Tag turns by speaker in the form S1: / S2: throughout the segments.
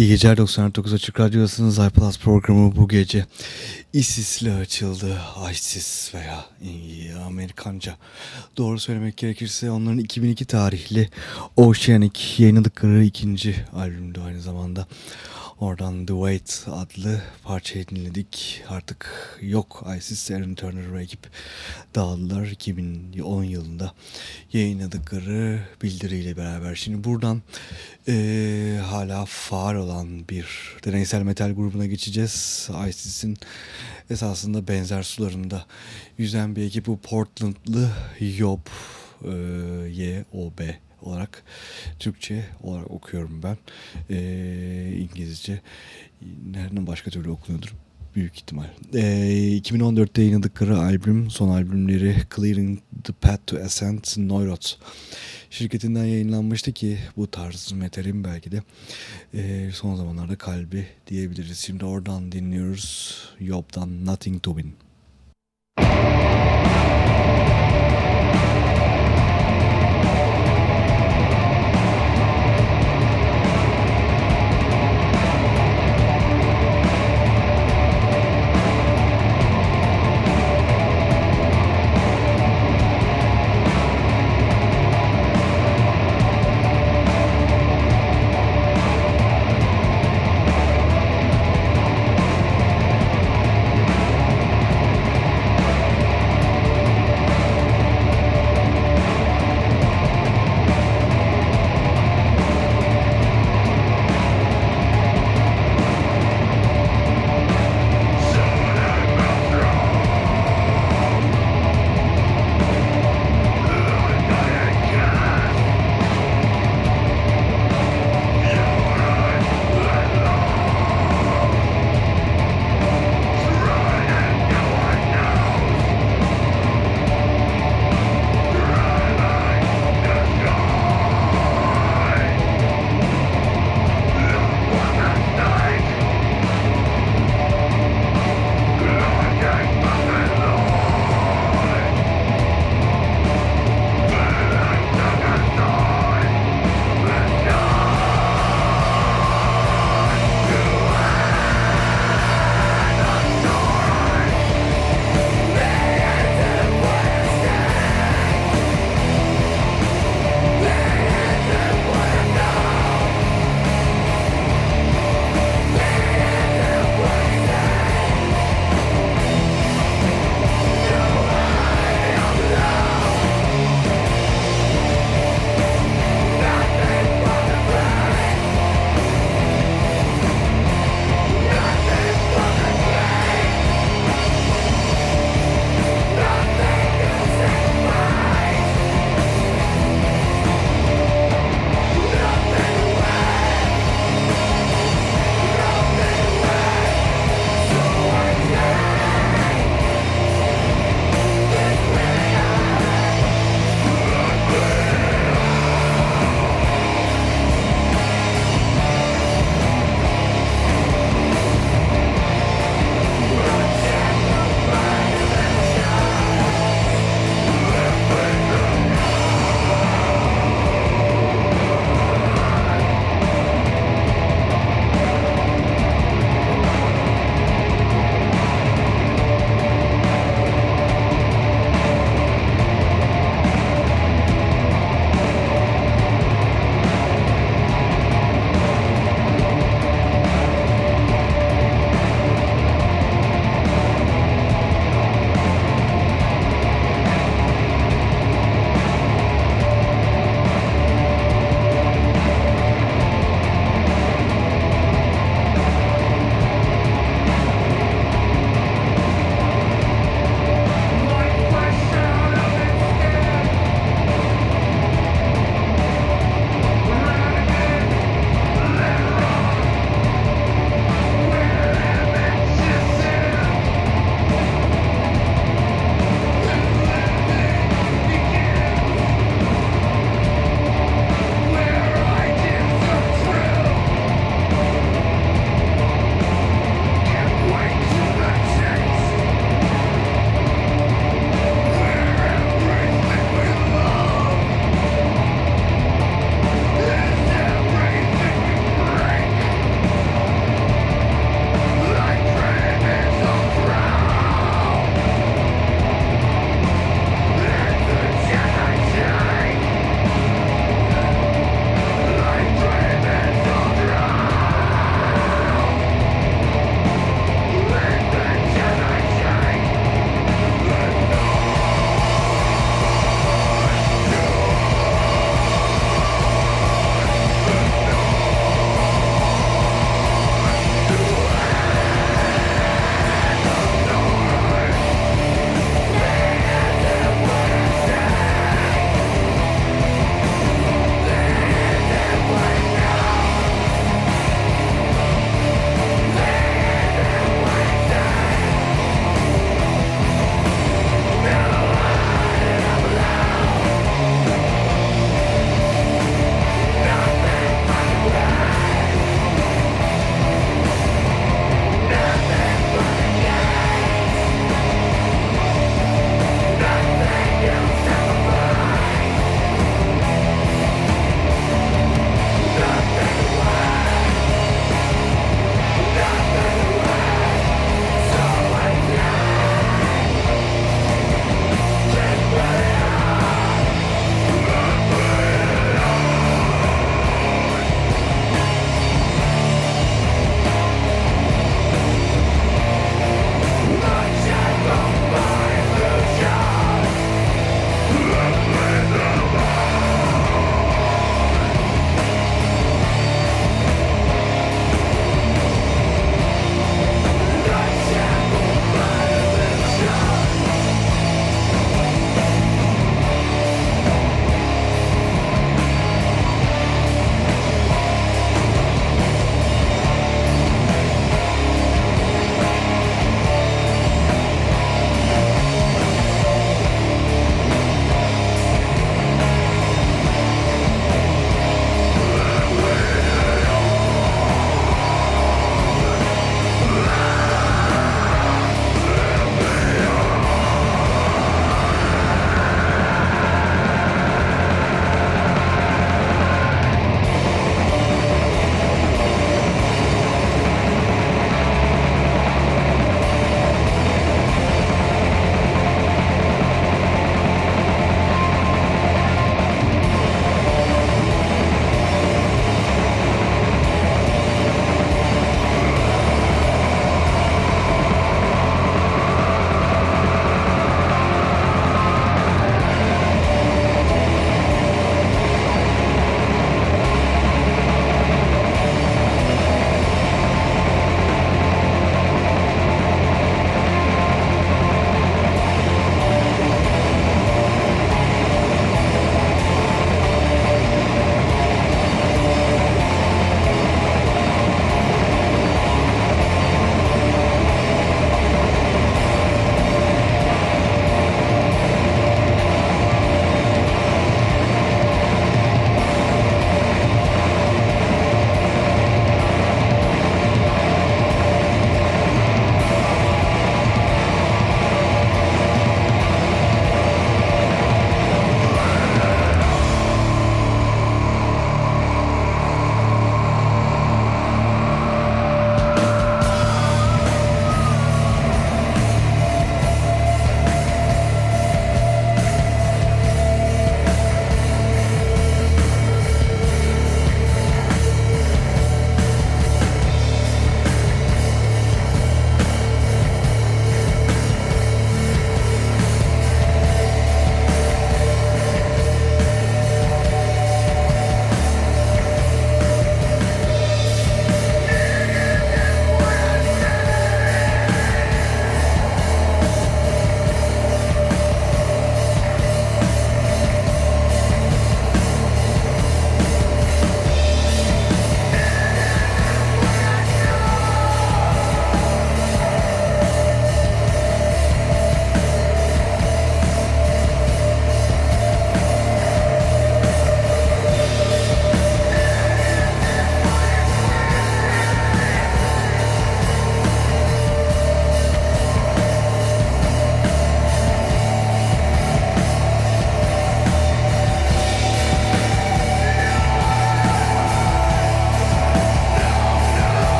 S1: İyi geceler 99 Açık Radyo'dasınız. iPlus programı bu gece ISIS'le açıldı. ISIS veya Amerikanca. Doğru söylemek gerekirse onların 2002 tarihli Oceanic yayınladıkları ikinci albümdü aynı zamanda. Oradan The Wait adlı parçayı dinledik. Artık yok ISIS, Aaron Turner ve ekip dağıldılar 2010 yılında yayınladıkları bildiriyle beraber. Şimdi buradan e, hala faal olan bir deneysel metal grubuna geçeceğiz. ISIS'in esasında benzer sularında yüzen bir ekip bu Portlandlı Yob e, Y-O-B olarak Türkçe olarak okuyorum ben. E, İngilizce nereden başka türlü okunuyordur büyük ihtimal. E, 2014'te yayınladıkları albüm, son albümleri Clearing the Path to Ascent, Neurot şirketinden yayınlanmıştı ki bu tarz metalin belki de e, son zamanlarda kalbi diyebiliriz. Şimdi oradan dinliyoruz Yob'dan Nothing to Win.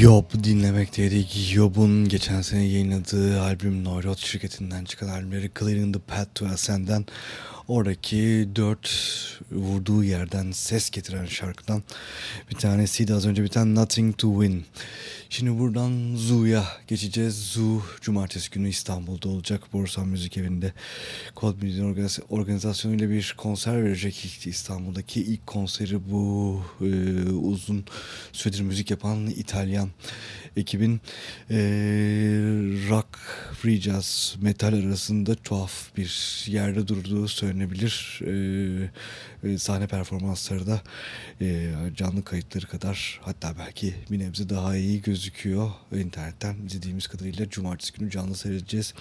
S1: Yob dinlemekteydik. Yob'un geçen sene yayınladığı albüm Neurot şirketinden çıkan albümleri Clearing the Path to Ascend'den oradaki dört vurduğu yerden ses getiren şarkıdan bir tanesiydi az önce biten Nothing to Win. Şimdi buradan Zoo'ya geçeceğiz. Zoo cumartesi günü İstanbul'da olacak. Borsan Müzik Evi'nde Kod Müziğin organizasyonuyla bir konser verecek. İstanbul'daki ilk konseri bu e, uzun süredir müzik yapan İtalyan ekibin e, rock, free jazz, metal arasında tuhaf bir yerde durduğu söylenebilir. E, e, sahne performansları da e, canlı kayıtları kadar hatta belki bir nebze daha iyi gözüküyor. İnternetten izlediğimiz kadarıyla cumartesi günü canlı seyredeceğiz.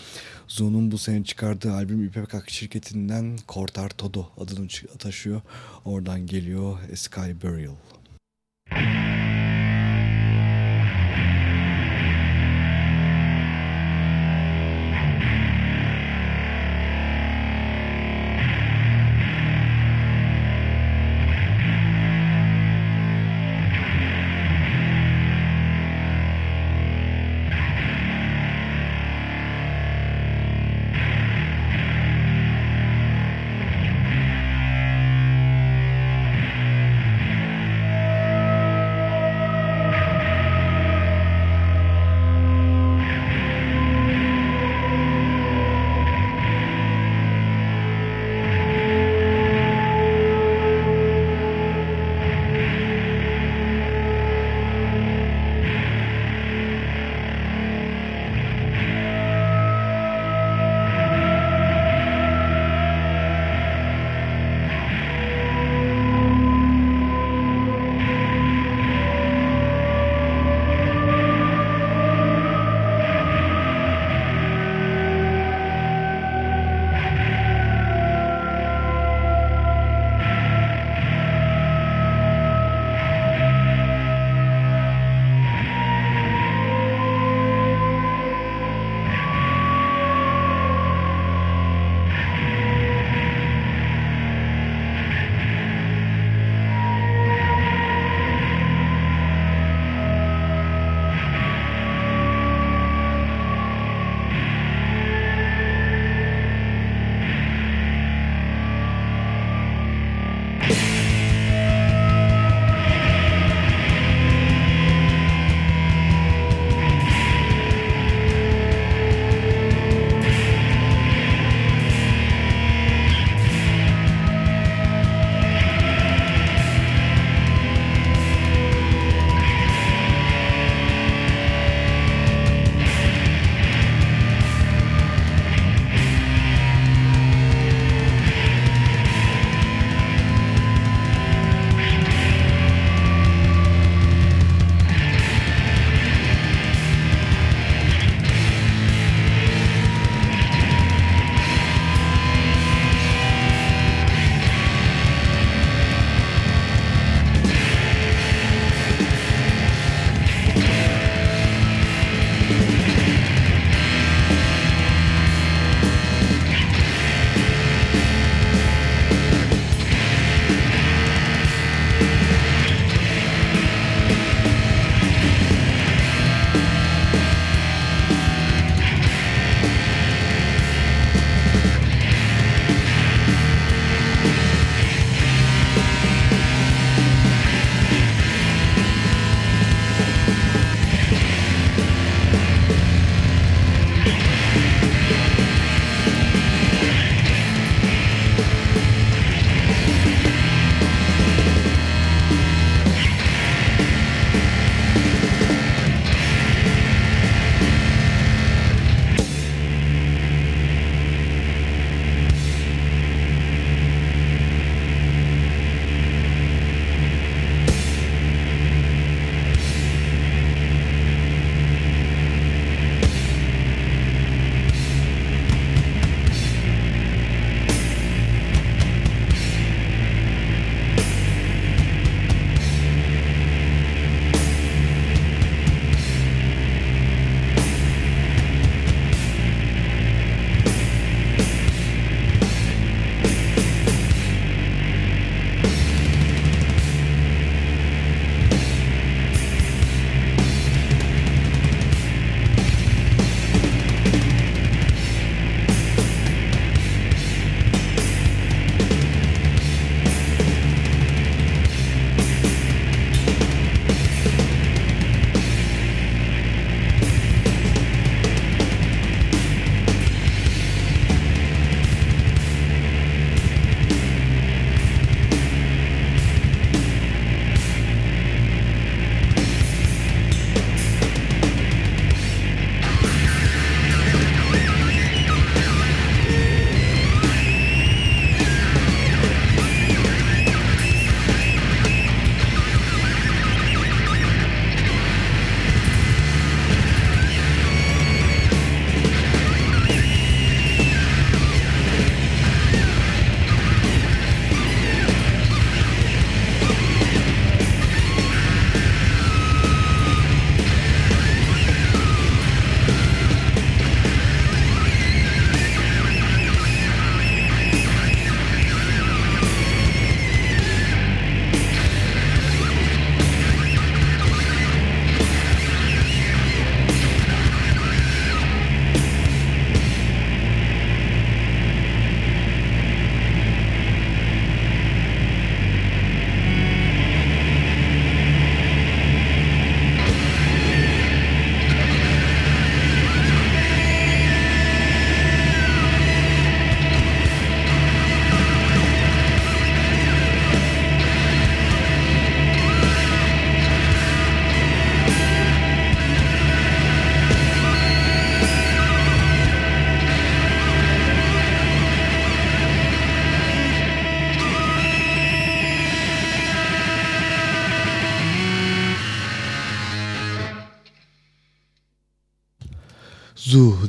S1: Zoom'un bu sene çıkardığı albüm İpek şirketinden Cortar Todo adını taşıyor. Oradan geliyor Sky Burial.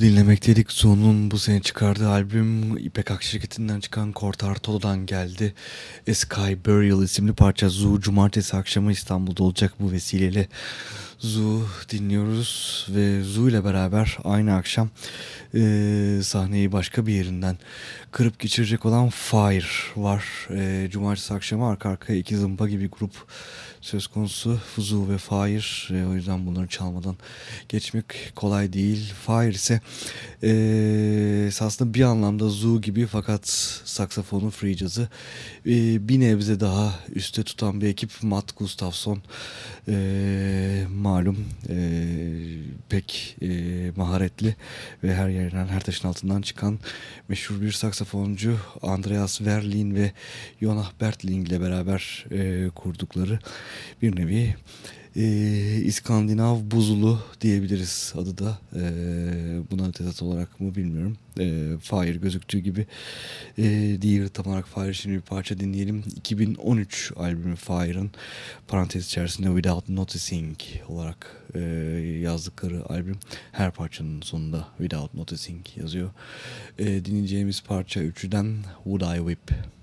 S1: Dinlemekteydik. Zoo'nun bu sene çıkardığı albüm İpek Ak şirketinden çıkan Cortartolo'dan geldi. A Sky Burial isimli parça Zoo cumartesi akşamı İstanbul'da olacak bu vesileyle. Zoo dinliyoruz ve Zoo ile beraber aynı akşam e, sahneyi başka bir yerinden kırıp geçirecek olan Fire var. E, cumartesi akşamı arka arkaya iki zımba gibi grup söz konusu Fuzu ve Fire. E, o yüzden bunları çalmadan geçmek kolay değil. Fire ise e, esasında bir anlamda Zoo gibi fakat saksafonu free jazz'ı e, bir nebze daha üste tutan bir ekip Matt Gustafson e, malum e, pek e, maharetli ve her yerden her taşın altından çıkan meşhur bir saksafoncu Andreas Verlin ve Jonah Bertling ile beraber e, kurdukları bir nevi e, İskandinav buzulu diyebiliriz adı da. E, buna tezat olarak mı bilmiyorum. E, Fire gözüktüğü gibi e, değil tam olarak Fire için bir parça dinleyelim. 2013 albümü Fire'ın parantez içerisinde Without Noticing olarak e, yazdıkları albüm. Her parçanın sonunda Without Noticing yazıyor. E, dinleyeceğimiz parça üçüden Would I Whip.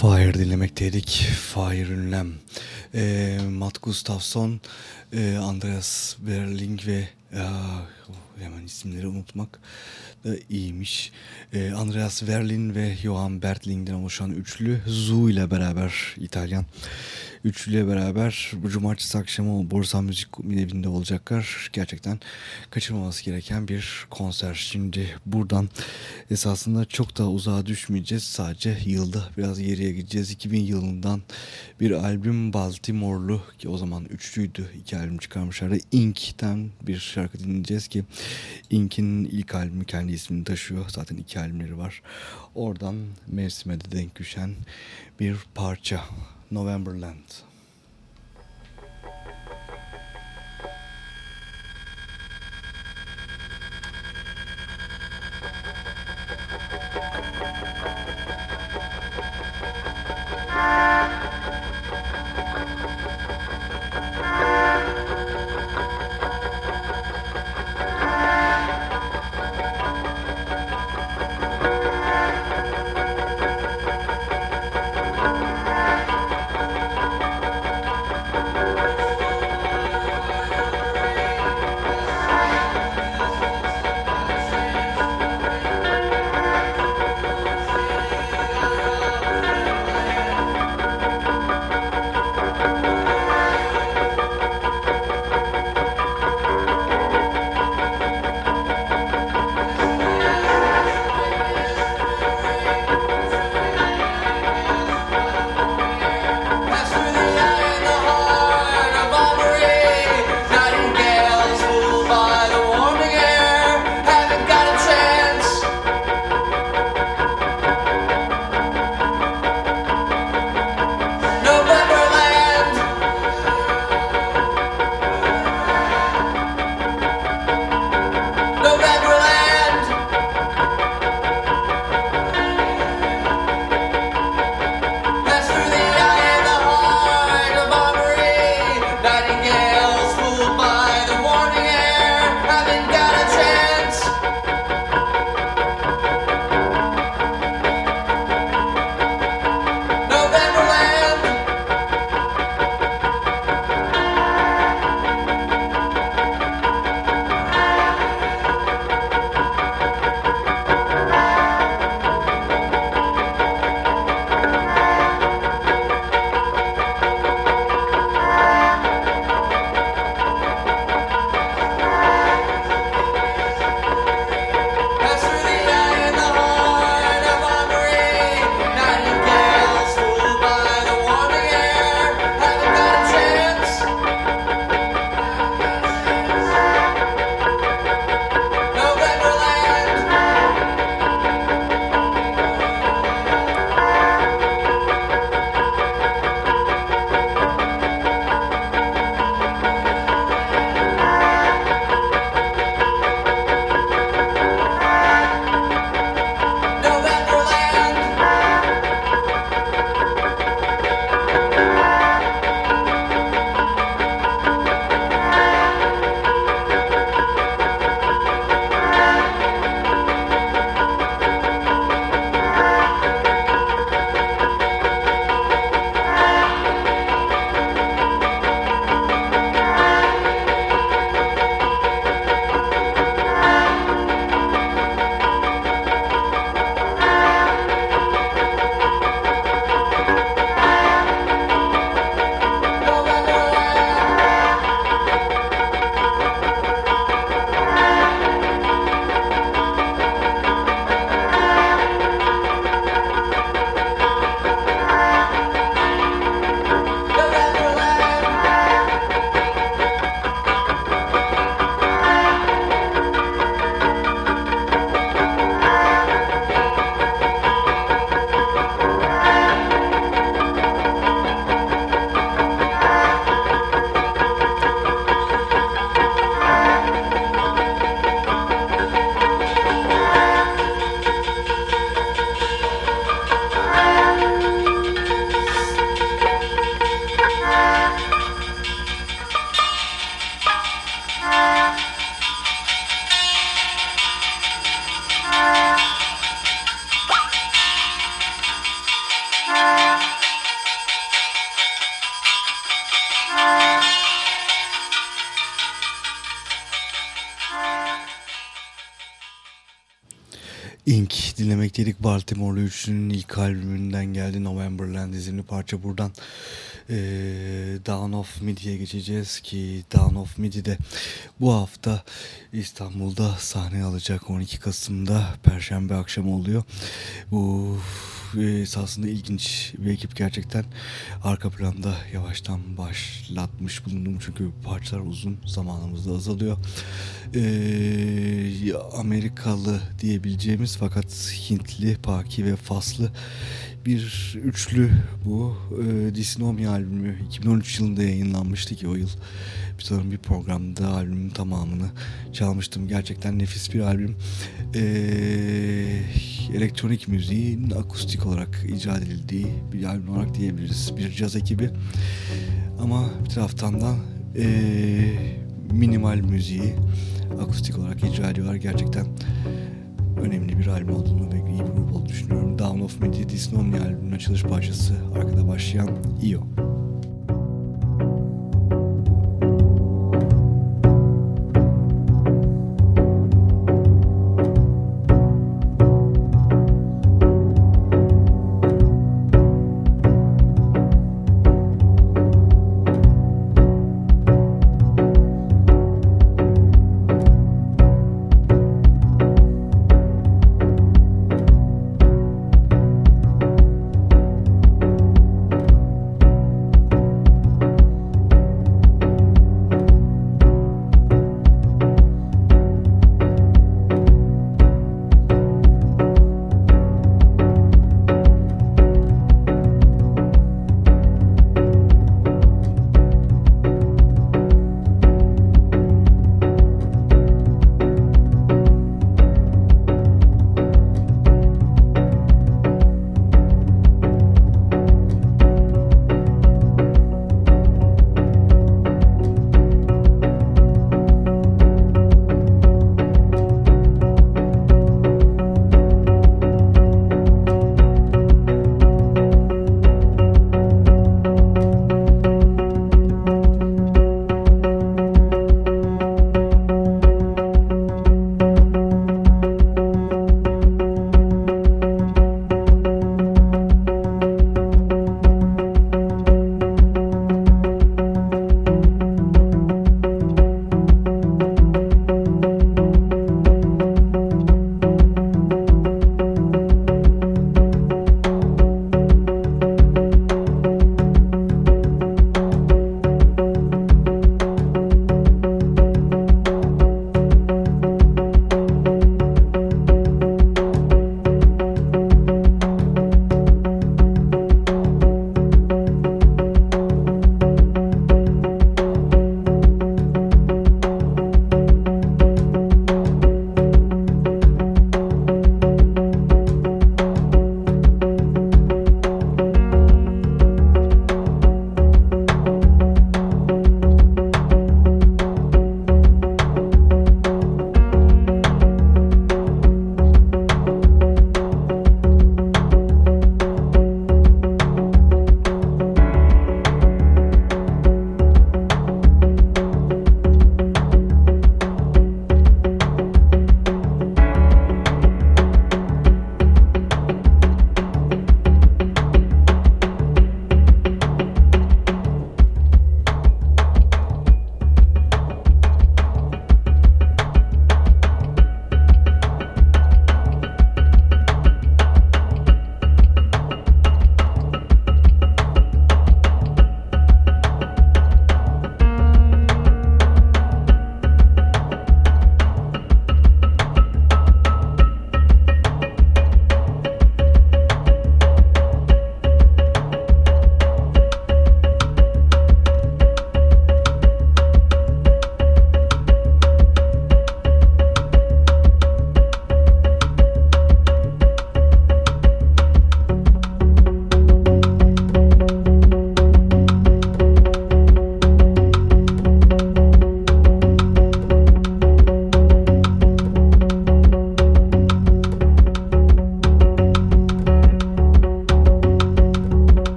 S1: Fire dinlemekteydik. Fire ünlem. E, Matt Gustafsson, e, Andreas Berling ve ya, hemen isimleri unutmak da iyiymiş. E, Andreas Verlin ve Johan Bertling'den oluşan üçlü Zoo ile beraber İtalyan üçlüyle beraber bu cumartesi akşamı Borsa Müzik evinde olacaklar. Gerçekten kaçırmaması gereken bir konser. Şimdi buradan esasında çok da uzağa düşmeyeceğiz. Sadece yılda biraz geriye gideceğiz. 2000 yılından bir albüm Baltimore'lu ki o zaman üçlüydü. iki albüm çıkarmışlardı. Ink'ten bir şarkı dinleyeceğiz ki Ink'in ilk albümü kendi ismini taşıyor. Zaten iki albümleri var. Oradan mevsime de denk düşen bir parça. Novemberland. Ink dinlemekteydik. Baltimore'lu üçlünün ilk albümünden geldi. Novemberland isimli parça buradan e, Down of Midi'ye geçeceğiz ki Down of Midi'de bu hafta İstanbul'da sahne alacak 12 Kasım'da Perşembe akşamı oluyor. Bu esasında ilginç bir ekip gerçekten arka planda yavaştan başlatmış bulundum çünkü parçalar uzun zamanımızda azalıyor. Ee, Amerikalı diyebileceğimiz fakat Hintli, Paki ve Faslı bir üçlü bu. E, Disnomi albümü 2013 yılında yayınlanmıştı ki o yıl bir sanırım bir programda albümün tamamını çalmıştım. Gerçekten nefis bir albüm. E, elektronik müziğin akustik olarak icra edildiği bir albüm olarak diyebiliriz. Bir caz ekibi. Ama bir taraftan da e, minimal müziği akustik olarak icra ediyorlar. Gerçekten önemli bir albüm olduğunu ve iyi bir grup olduğunu düşünüyorum. Down of Midi Disnomnia albümünün açılış parçası arkada başlayan Io.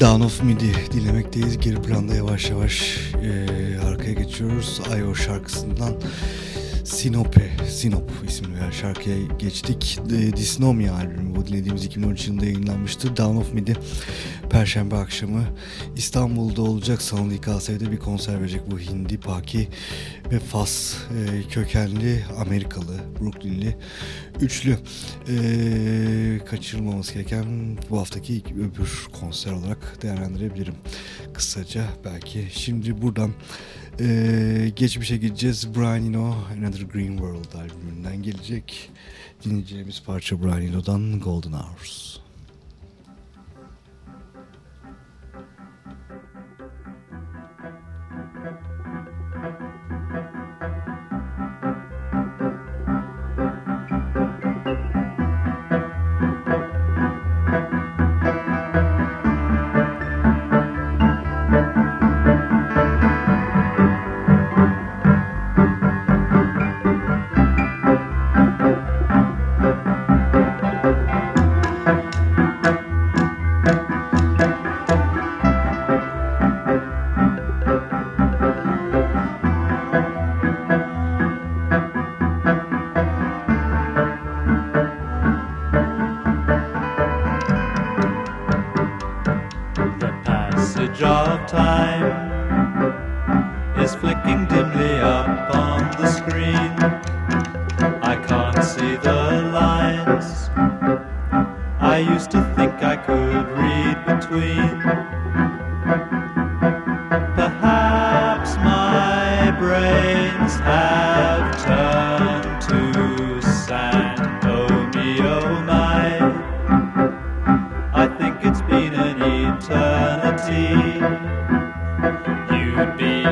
S2: Down of Midi dinlemekteyiz. Geri planda yavaş yavaş e, arkaya geçiyoruz. Ayo şarkısından Sinope, Sinop isimli bir şarkıya geçtik. E, Dysnomia albümü bu dinlediğimiz 2013 yılında yayınlanmıştı. Down of Midi Perşembe akşamı İstanbul'da olacak Sanal İKS'de bir konser verecek bu Hindi, Paki ve Fas e, kökenli Amerikalı, Brooklynli üçlü e, kaçırılmaması gereken bu haftaki öbür konser olarak değerlendirebilirim kısaca belki. Şimdi buradan e, geçmişe gideceğiz. Brian Eno Another Green World albümünden gelecek. Dinleyeceğimiz parça Brian Eno'dan Golden Hours.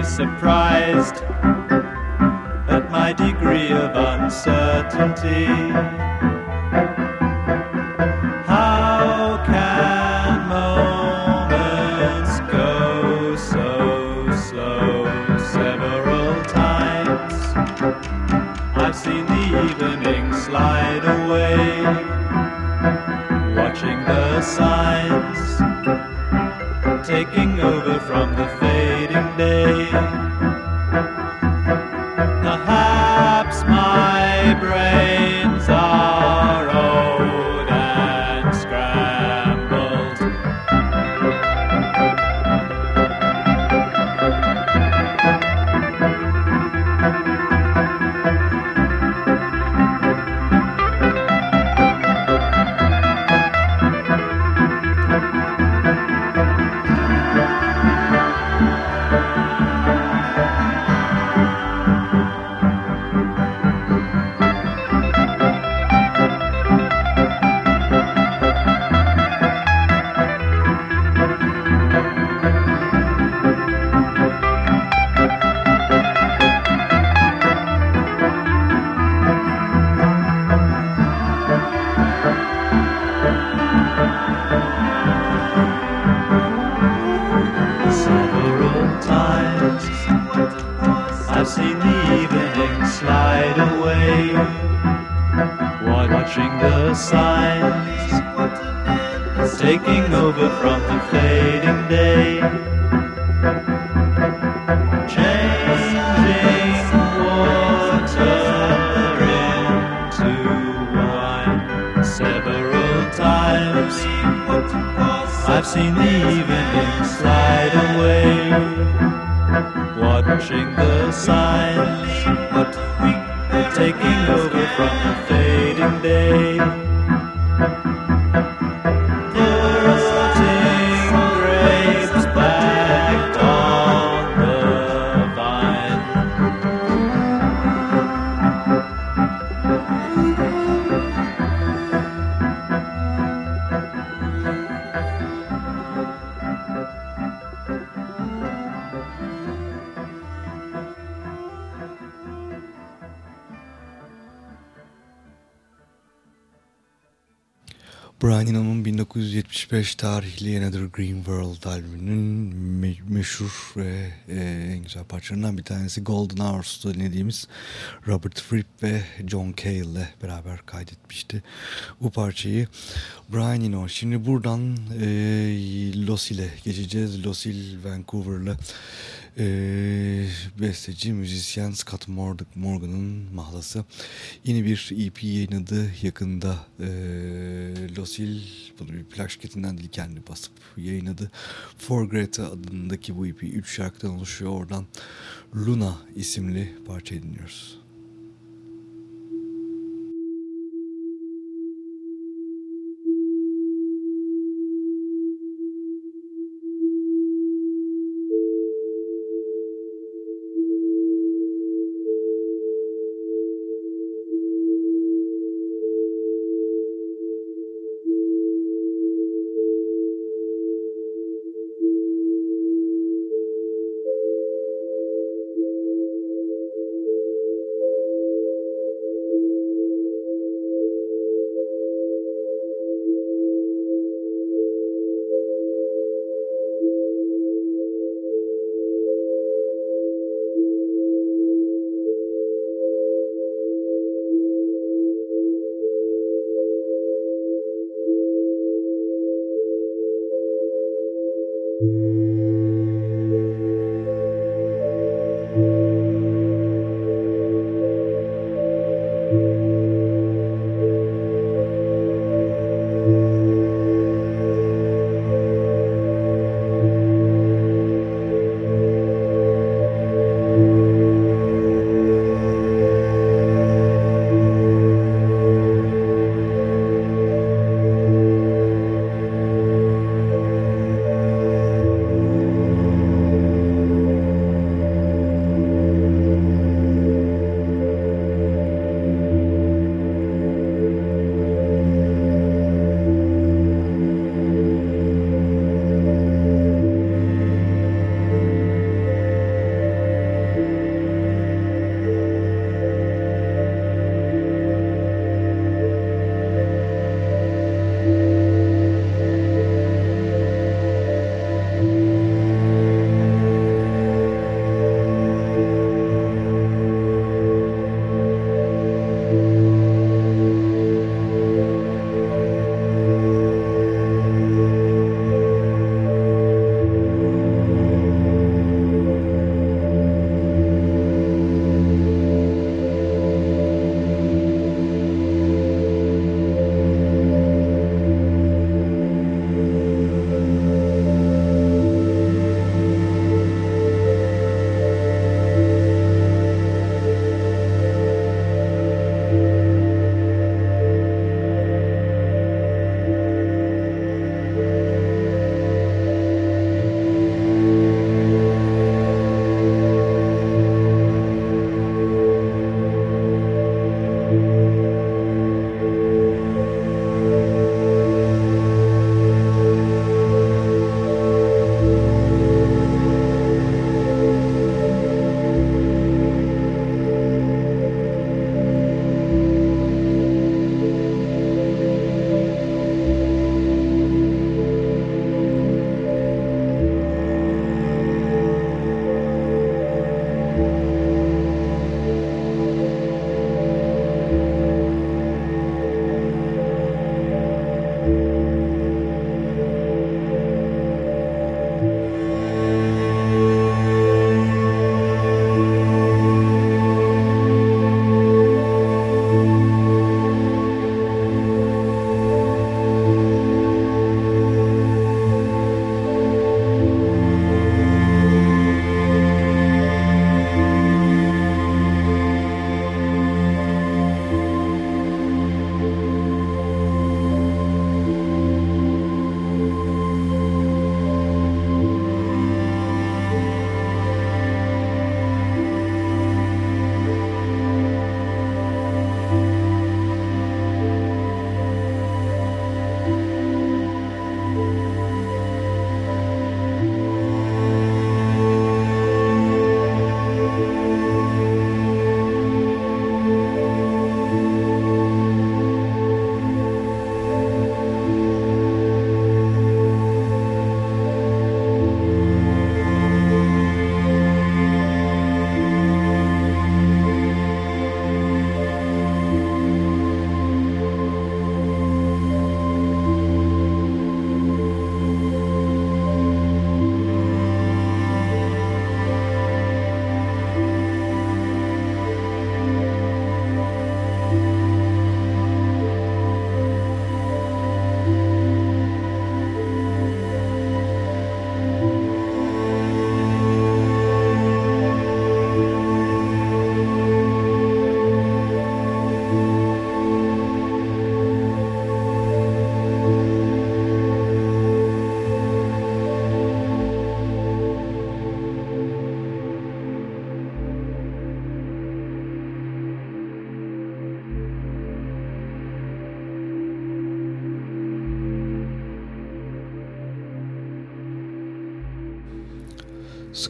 S1: surprised at
S2: my degree of uncertainty. times. I've seen the evening slide away, watching the signs taking over from the fading day.
S1: 1975 tarihli Another Green World albümünün me meşhur ve e, en güzel parçalarından bir tanesi Golden Hours'ta dinlediğimiz Robert Fripp ve John Cale ile beraber kaydetmişti bu parçayı. Brian Eno. Şimdi buradan e, Los ile geçeceğiz. Los Hill Vancouver'la e, besteci, müzisyen Scott Morgan'ın mahlası. Yeni bir EP yayınladı yakında e, Losil bunu bir plak şirketinden değil kendi basıp yayınladı. For Greta adındaki bu EP 3 şarkıdan oluşuyor. Oradan Luna isimli parçayı dinliyoruz.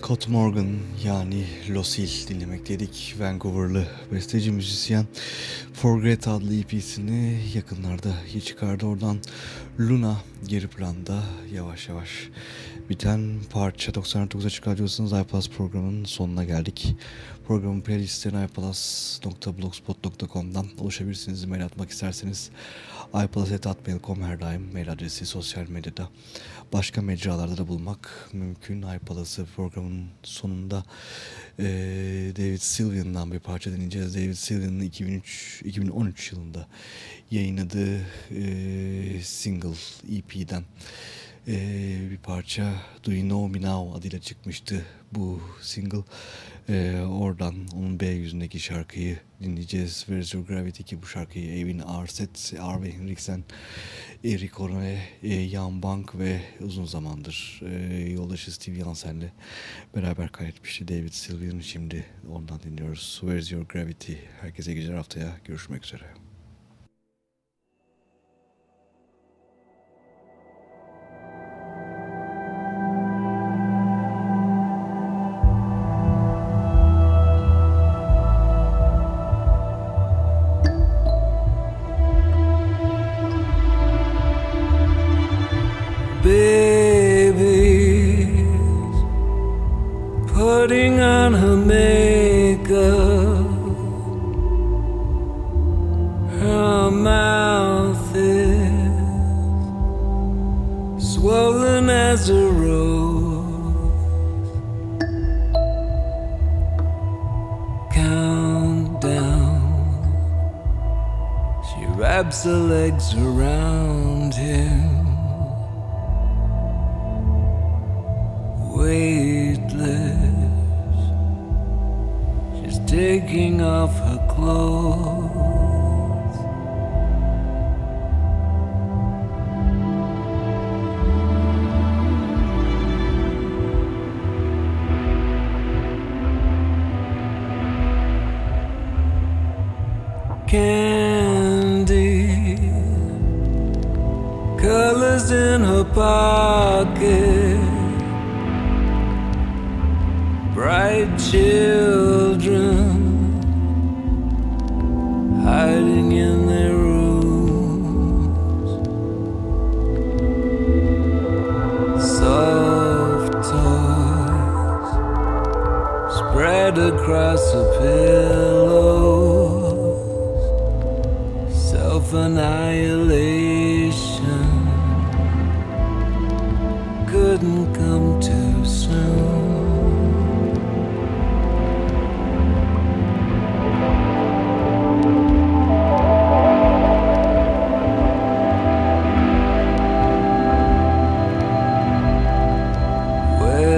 S1: Scott Morgan yani Losil dinlemekteydik. Vancouver'lı besteci müzisyen Forget adlı EP'sini yakınlarda çıkardı. Oradan Luna geri planda yavaş yavaş biten parça 99 Açık Radyosu'nun iPlus programının sonuna geldik. Programın playlistlerine iPlus.blogspot.com'dan ulaşabilirsiniz. Mail atmak isterseniz iPlus.atmail.com her daim mail adresi sosyal medyada başka mecralarda da bulmak mümkün. iPalas'ı programın sonunda e, David Sylvian'dan bir parça dinleyeceğiz. David Sylvian'ın 2003, 2013 yılında yayınladığı e, single EP'den e, bir parça Do You Know Me Now adıyla çıkmıştı bu single. E, oradan onun B yüzündeki şarkıyı dinleyeceğiz. Where's Your Gravity ki bu şarkıyı Evin Arset, Arve Henriksen, Erik Orne, e, Jan Bank ve uzun zamandır e, yoldaşı Steve Jansen'le beraber kaydetmişti David Sylvian. Şimdi ondan dinliyoruz. Where's Your Gravity? Herkese güzel haftaya görüşmek üzere.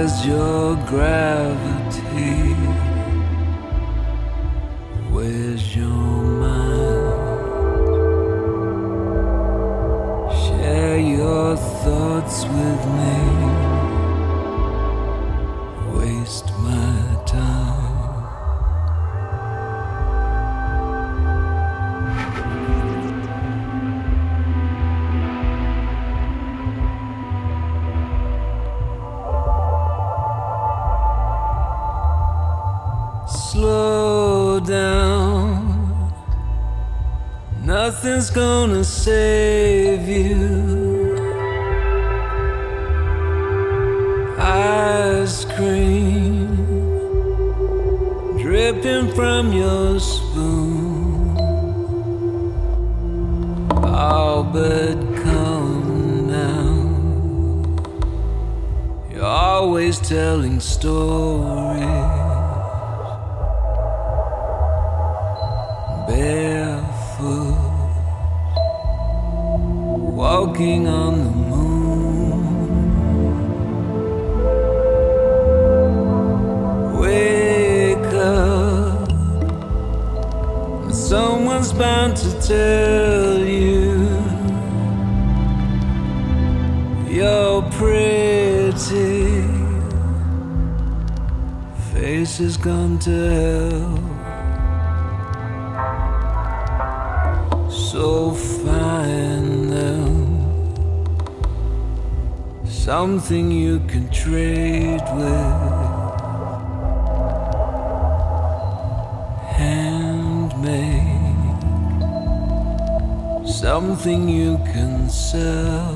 S3: as your
S4: gravity. Where's your mind? Share your thoughts with me. can trade with. Handmade, something you can
S3: sell.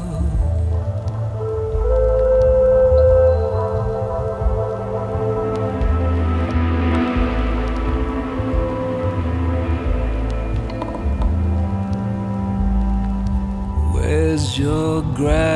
S3: Where's your grass.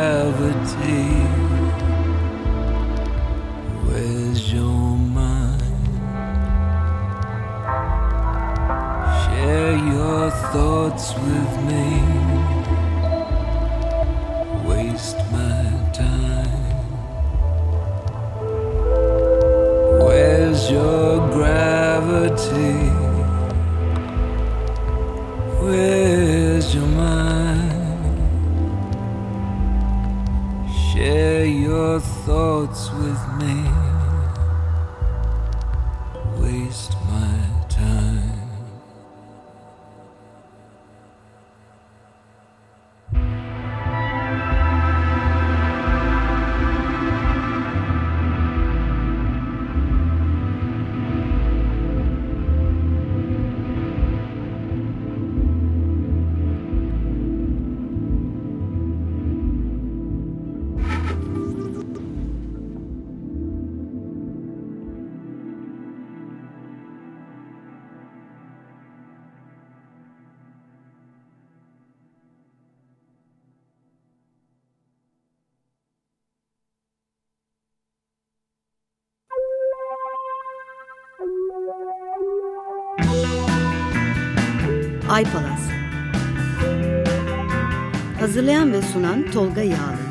S3: sunan Tolga Yağlı.